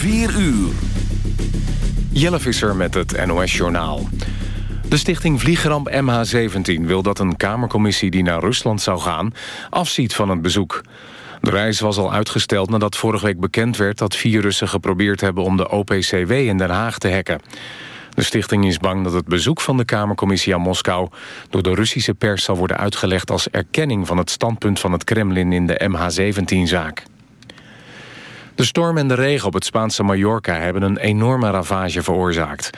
4 uur. Jelle Visser met het NOS-journaal. De stichting Vliegramp MH17 wil dat een kamercommissie die naar Rusland zou gaan... afziet van het bezoek. De reis was al uitgesteld nadat vorige week bekend werd... dat vier Russen geprobeerd hebben om de OPCW in Den Haag te hacken. De stichting is bang dat het bezoek van de Kamercommissie aan Moskou... door de Russische pers zal worden uitgelegd als erkenning van het standpunt van het Kremlin in de MH17-zaak. De storm en de regen op het Spaanse Mallorca hebben een enorme ravage veroorzaakt.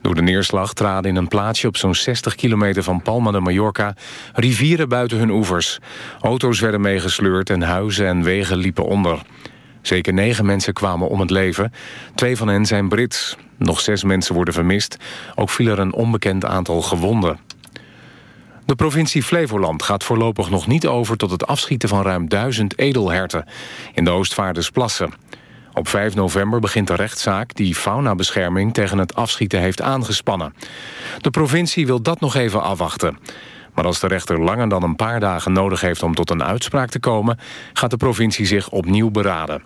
Door de neerslag traden in een plaatsje op zo'n 60 kilometer van Palma de Mallorca rivieren buiten hun oevers. Auto's werden meegesleurd en huizen en wegen liepen onder. Zeker negen mensen kwamen om het leven. Twee van hen zijn Brits. Nog zes mensen worden vermist. Ook viel er een onbekend aantal gewonden. De provincie Flevoland gaat voorlopig nog niet over... tot het afschieten van ruim duizend edelherten in de Oostvaardersplassen. Op 5 november begint de rechtszaak die faunabescherming... tegen het afschieten heeft aangespannen. De provincie wil dat nog even afwachten. Maar als de rechter langer dan een paar dagen nodig heeft... om tot een uitspraak te komen... gaat de provincie zich opnieuw beraden.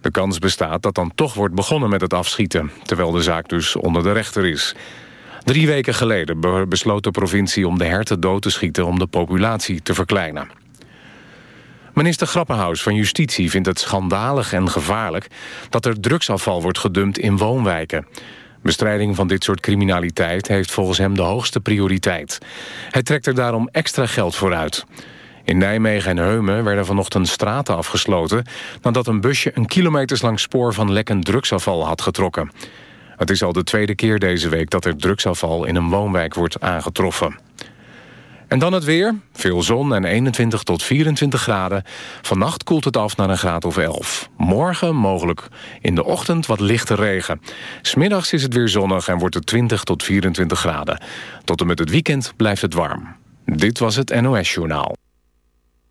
De kans bestaat dat dan toch wordt begonnen met het afschieten... terwijl de zaak dus onder de rechter is... Drie weken geleden besloot de provincie om de herten dood te schieten... om de populatie te verkleinen. Minister Grappenhaus van Justitie vindt het schandalig en gevaarlijk... dat er drugsafval wordt gedumpt in woonwijken. Bestrijding van dit soort criminaliteit heeft volgens hem de hoogste prioriteit. Hij trekt er daarom extra geld voor uit. In Nijmegen en Heumen werden vanochtend straten afgesloten... nadat een busje een kilometerslang spoor van lekkend drugsafval had getrokken. Het is al de tweede keer deze week dat er drugsafval in een woonwijk wordt aangetroffen. En dan het weer. Veel zon en 21 tot 24 graden. Vannacht koelt het af naar een graad of 11. Morgen mogelijk in de ochtend wat lichte regen. Smiddags is het weer zonnig en wordt het 20 tot 24 graden. Tot en met het weekend blijft het warm. Dit was het NOS Journaal.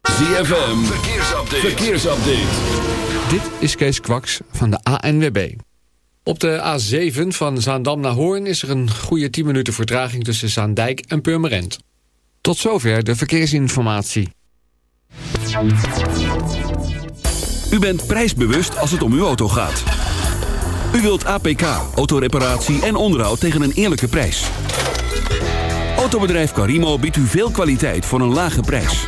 ZFM, verkeersupdate. verkeersupdate. Dit is Kees Kwaks van de ANWB. Op de A7 van Zaandam naar Hoorn is er een goede 10 minuten vertraging tussen Zaandijk en Purmerend. Tot zover de verkeersinformatie. U bent prijsbewust als het om uw auto gaat. U wilt APK, autoreparatie en onderhoud tegen een eerlijke prijs. Autobedrijf Carimo biedt u veel kwaliteit voor een lage prijs.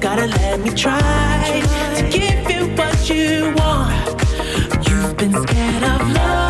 gotta let me try to give you what you want. You've been scared of love.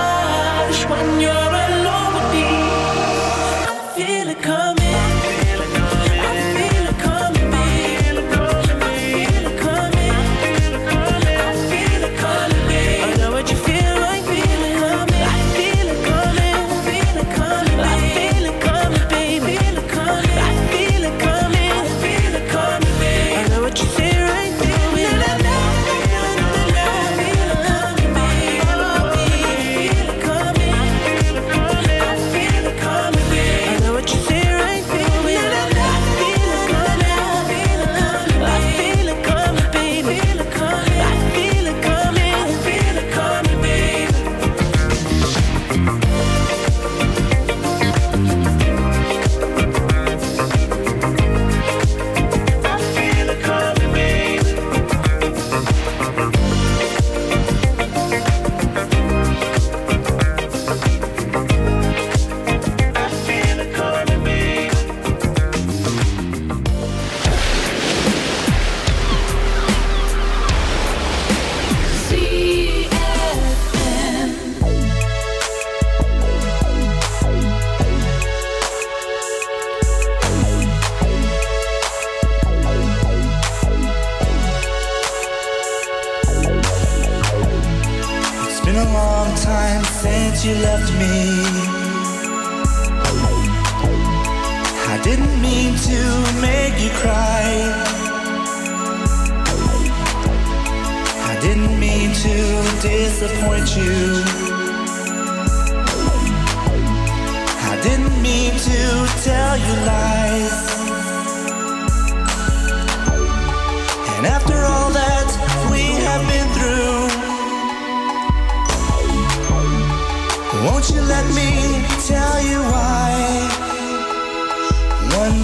Didn't mean to make you cry. I didn't mean to disappoint you. I didn't mean to tell you lies. And after all that we have been through, won't you let me tell you why?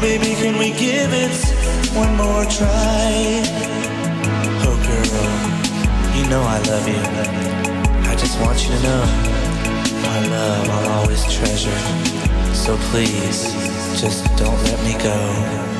baby, can we give it one more try? Oh, girl, you know I love you. I just want you to know my love I'll always treasure. So please, just don't let me go.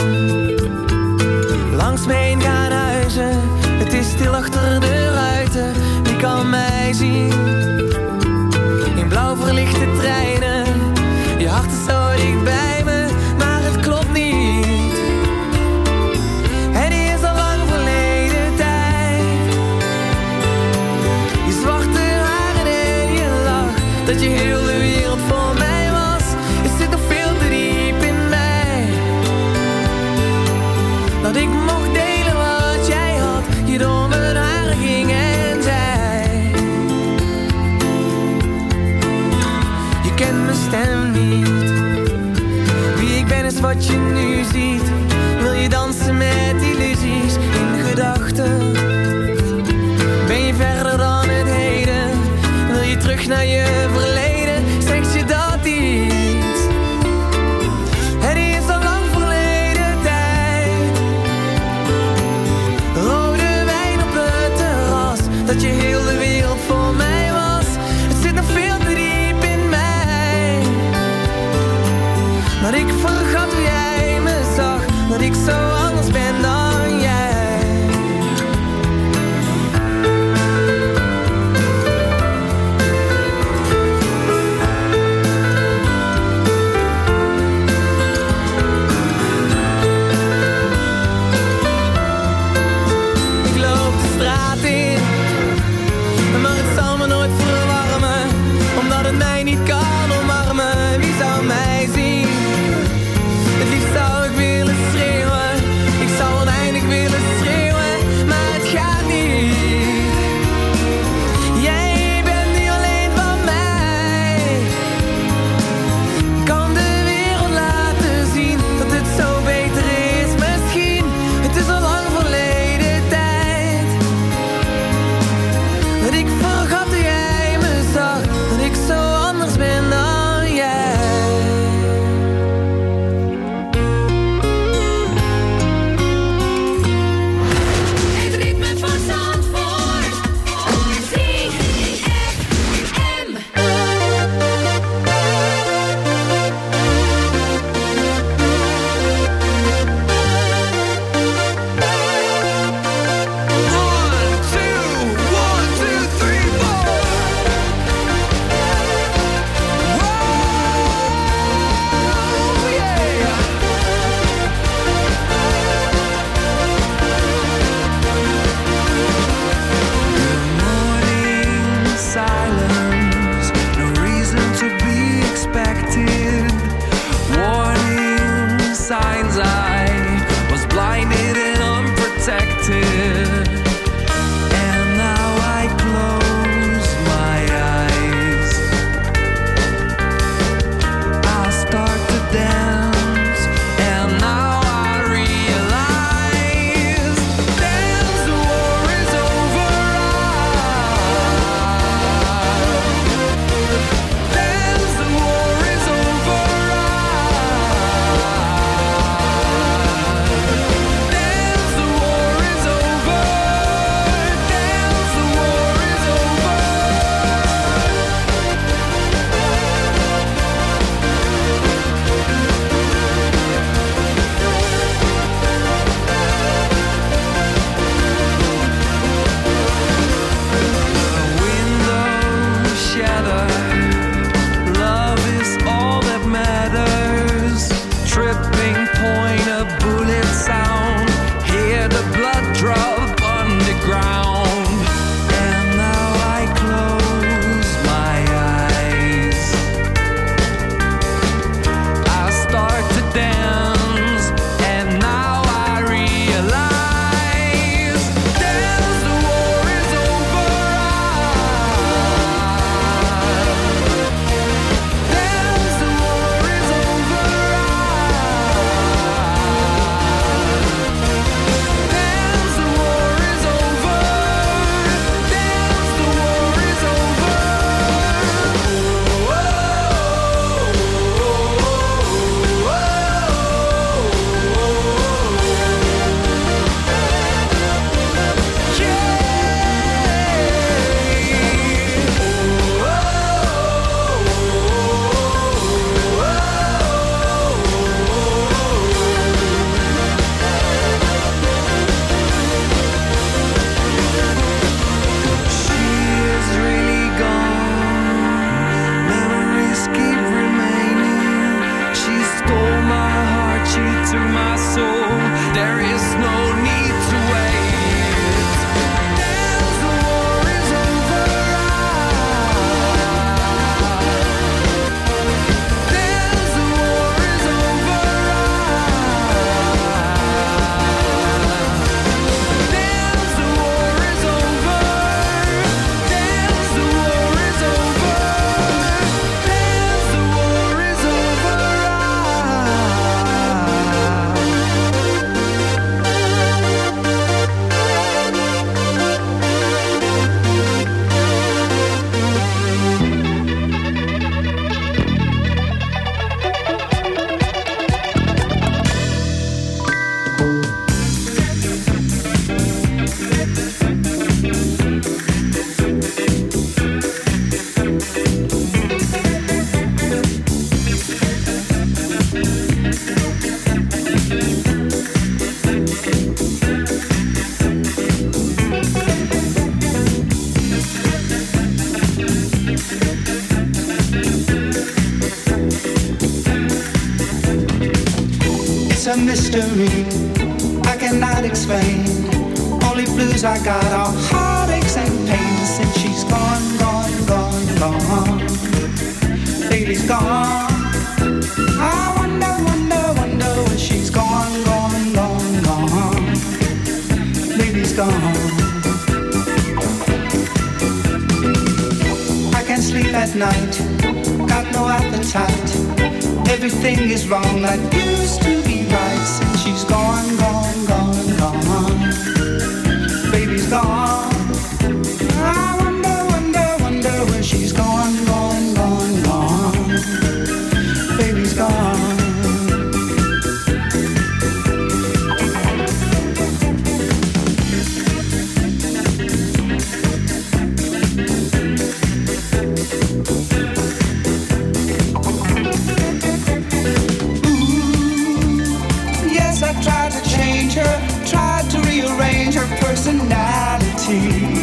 I tried to change her, tried to rearrange her personality.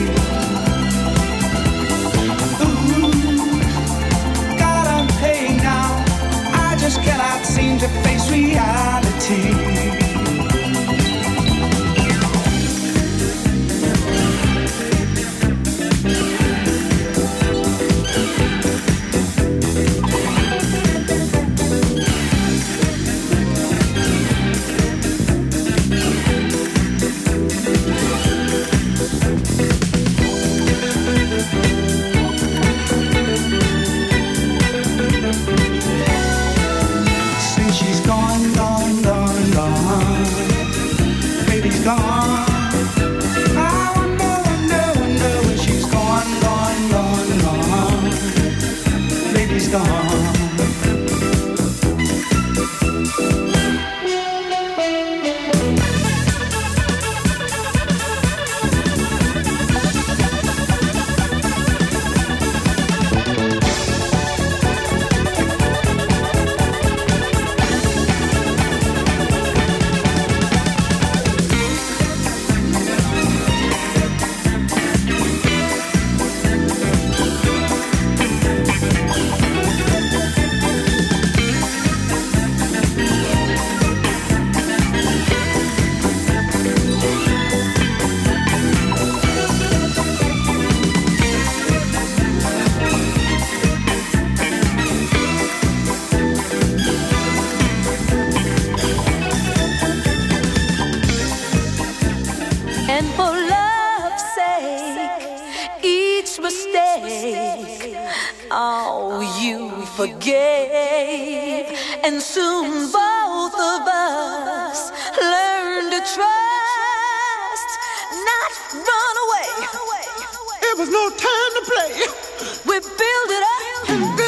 Oh, you forgave, and soon both of us learned to trust, not run away. It was no time to play. We build it up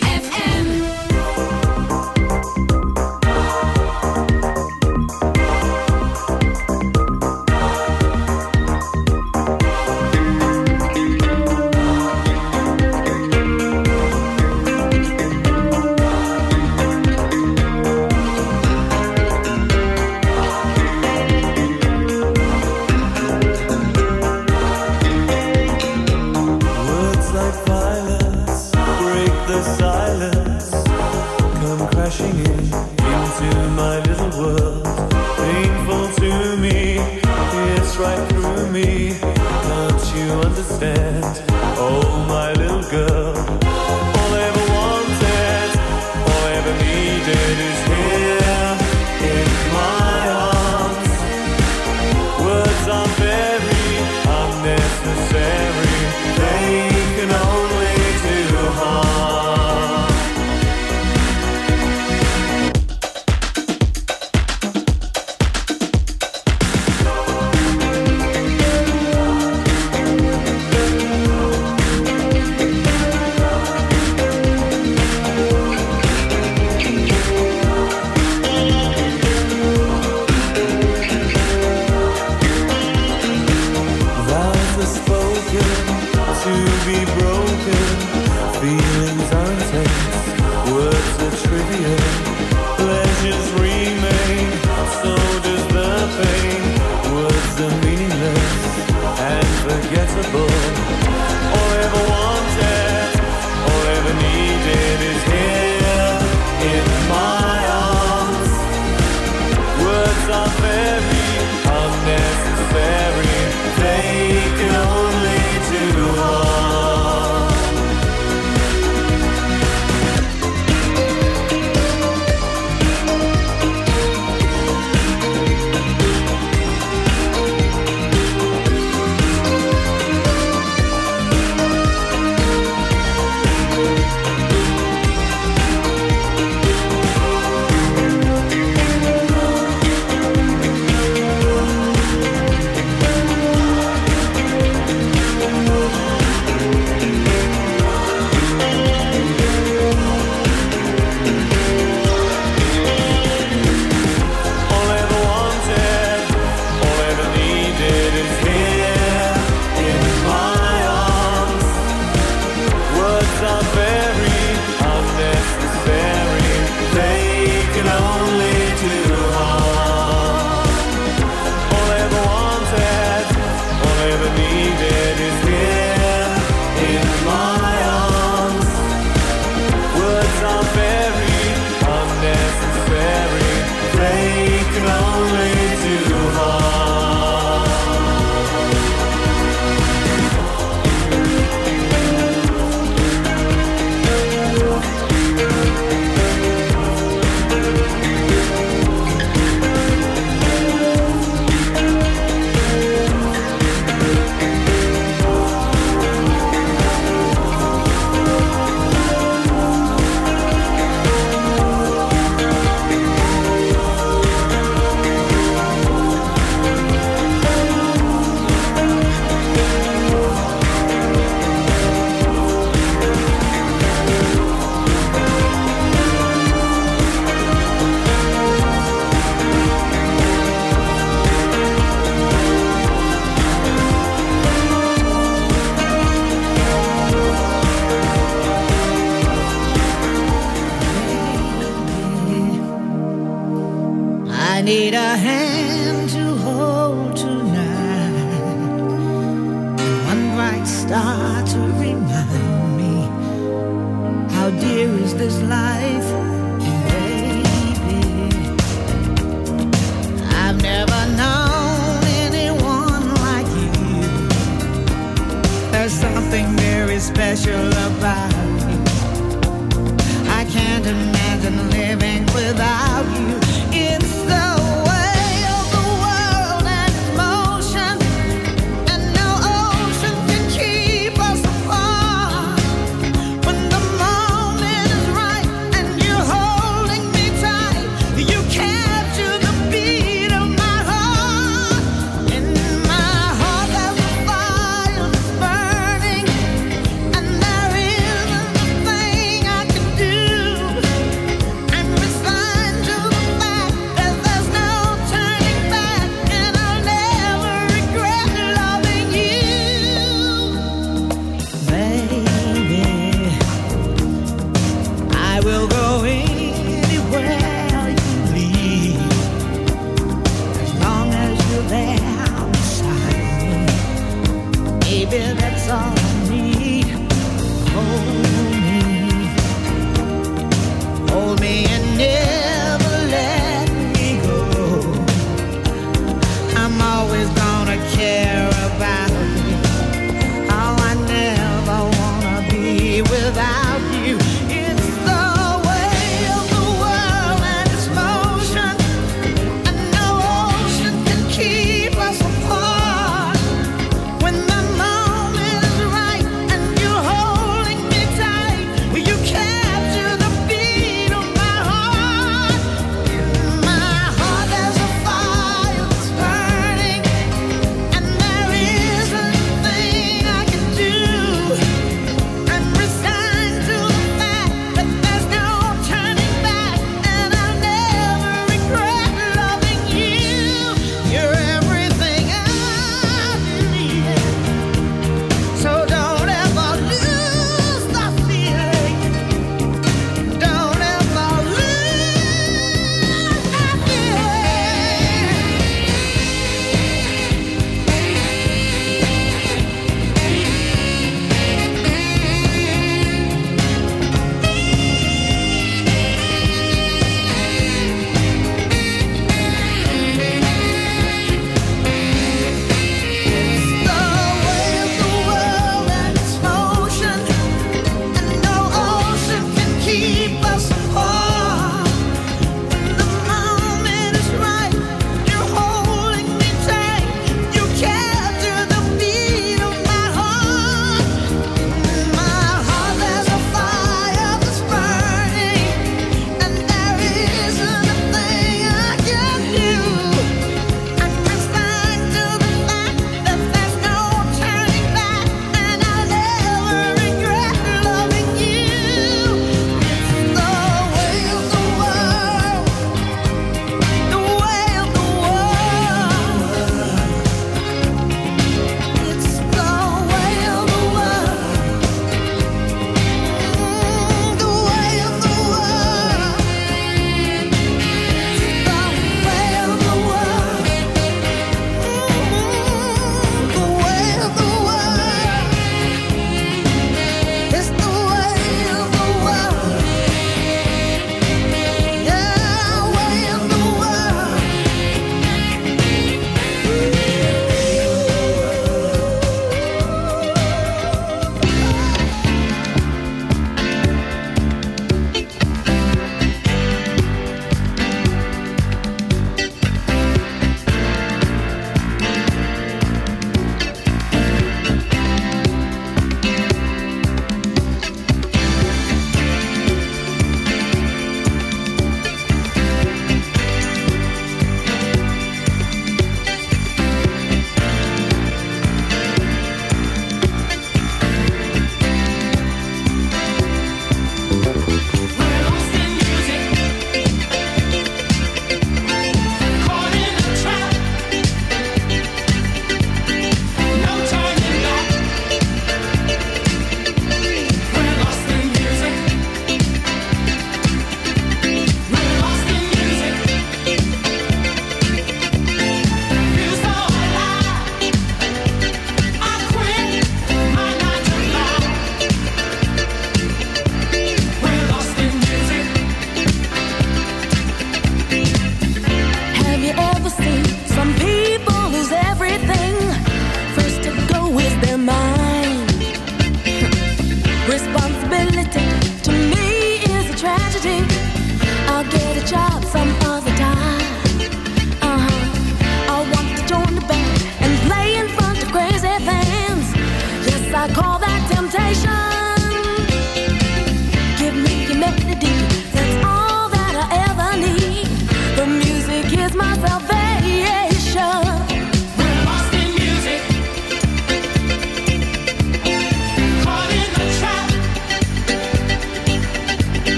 crashing in into my little world. Painful to me, it's right through me. Don't you understand? Oh, my little girl.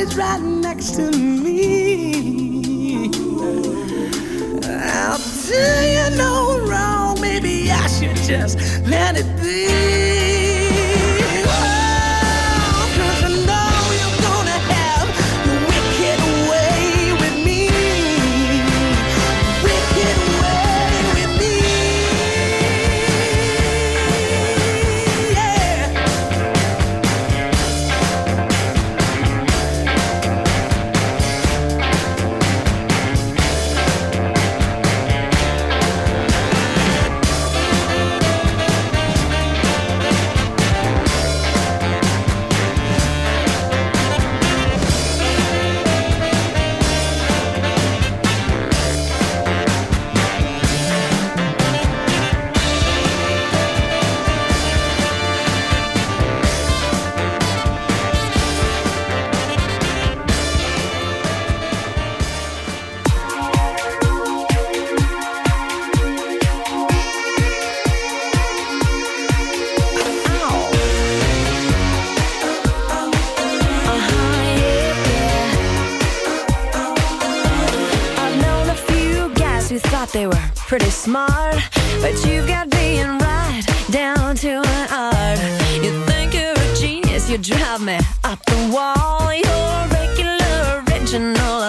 always right next to me.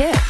Kit.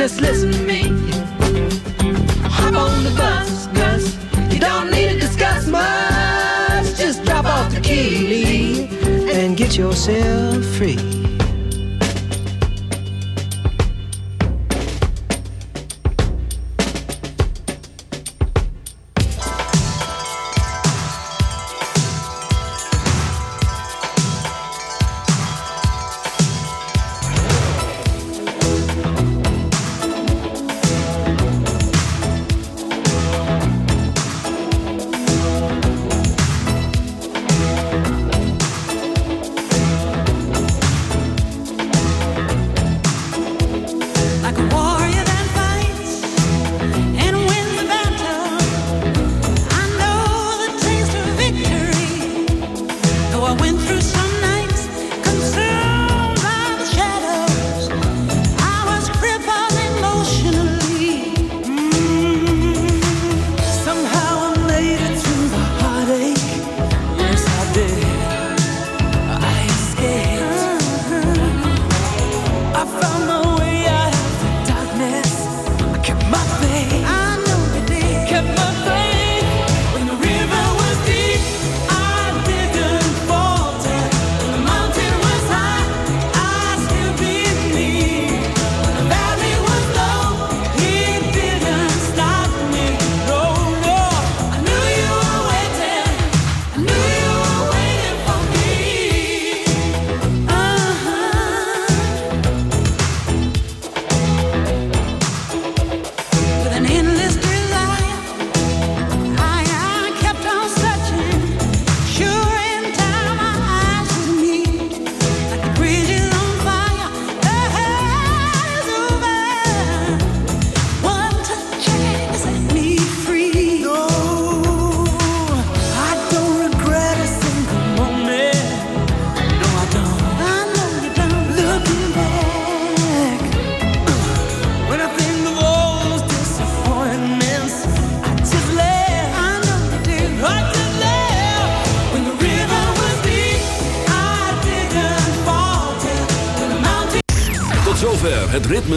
Just listen to me. Hop on the bus, Gus. You don't need to discuss much. Just drop off the key, and get yourself free.